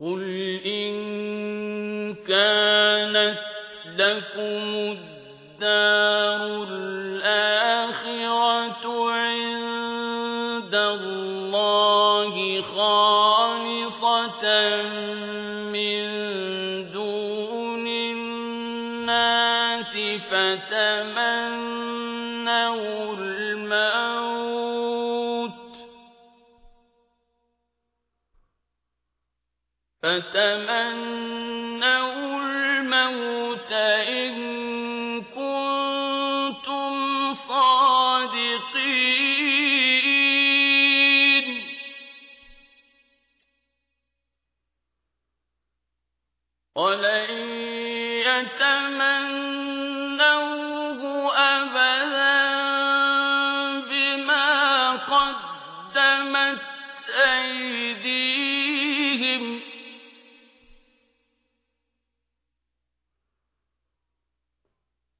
قُلْ إِن كَانَتْ لَكُمُ الدَّارُ الْآخِرَةُ عِندَ اللَّهِ خَالِصَةً مِّن دُونِ النَّاسِ فَتَمَنَّوُا الْمَوْتَ إِن كُنتُمْ صَادِقِينَ وَلَن يَتَمَنَّوْهُ أَبَدًا بِمَا قَدَّمَتْ أَيْدِيهِمْ ۗ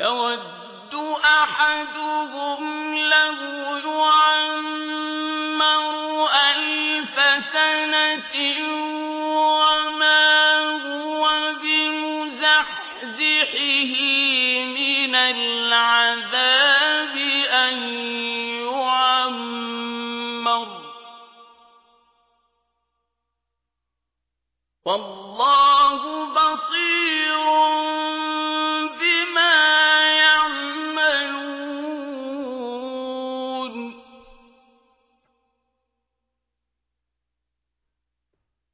يَوَدُّ أَحَدُهُمْ لَوْ يُعَمَّرُ أَلْفَ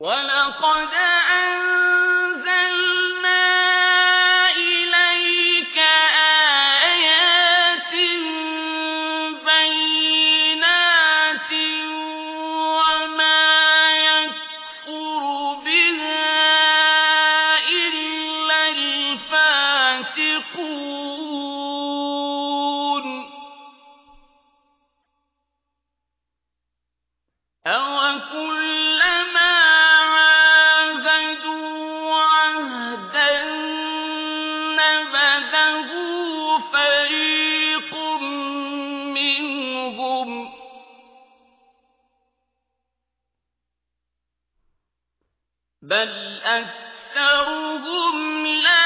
وَلَقَدْ بَلْ أَكْثَرُهُمْ لَا